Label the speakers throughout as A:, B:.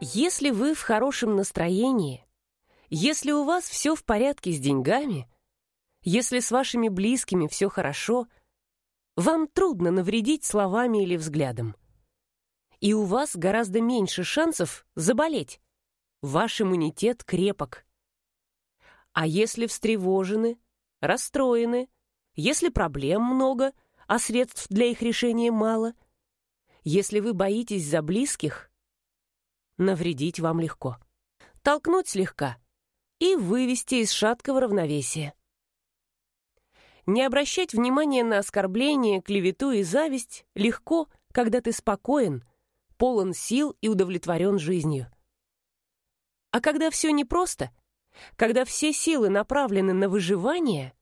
A: Если вы в хорошем настроении, если у вас все в порядке с деньгами, если с вашими близкими все хорошо, вам трудно навредить словами или взглядом. И у вас гораздо меньше шансов заболеть. Ваш иммунитет крепок. А если встревожены, расстроены, если проблем много, а средств для их решения мало, если вы боитесь за близких, навредить вам легко. Толкнуть слегка и вывести из шаткого равновесия. Не обращать внимания на оскорбления, клевету и зависть легко, когда ты спокоен, полон сил и удовлетворен жизнью. А когда все непросто, когда все силы направлены на выживание,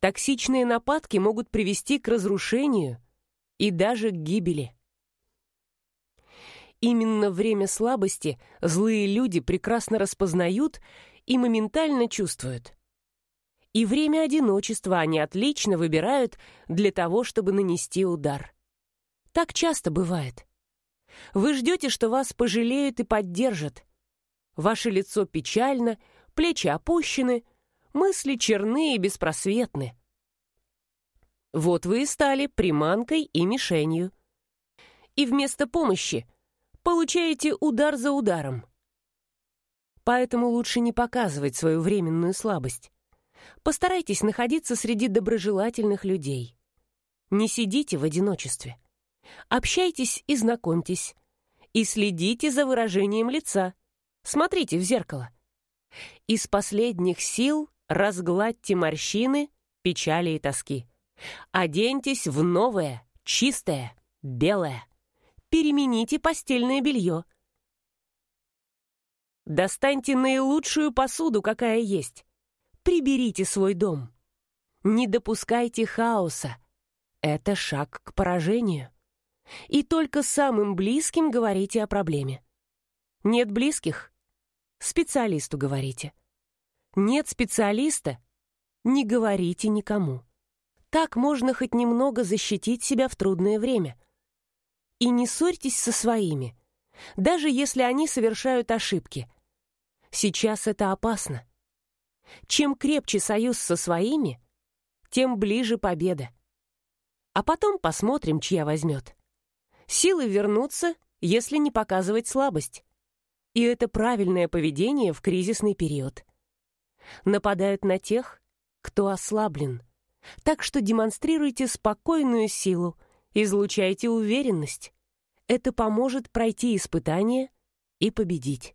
A: токсичные нападки могут привести к разрушению и даже к гибели. Именно время слабости злые люди прекрасно распознают и моментально чувствуют. И время одиночества они отлично выбирают для того, чтобы нанести удар. Так часто бывает. Вы ждете, что вас пожалеют и поддержат. Ваше лицо печально, плечи опущены, мысли черны и беспросветны. Вот вы и стали приманкой и мишенью. И вместо помощи получаете удар за ударом. Поэтому лучше не показывать свою временную слабость. Постарайтесь находиться среди доброжелательных людей. Не сидите в одиночестве. Общайтесь и знакомьтесь. И следите за выражением лица. Смотрите в зеркало. Из последних сил разгладьте морщины, печали и тоски. Оденьтесь в новое, чистое, белое перемените постельное белье. Достаньте наилучшую посуду, какая есть. Приберите свой дом. Не допускайте хаоса. Это шаг к поражению. И только самым близким говорите о проблеме. Нет близких? Специалисту говорите. Нет специалиста? Не говорите никому. Так можно хоть немного защитить себя в трудное время – и не ссорьтесь со своими, даже если они совершают ошибки. Сейчас это опасно. Чем крепче союз со своими, тем ближе победа. А потом посмотрим, чья возьмет. Силы вернутся, если не показывать слабость. И это правильное поведение в кризисный период. Нападают на тех, кто ослаблен. Так что демонстрируйте спокойную силу, Излучайте уверенность. Это поможет пройти испытание и победить.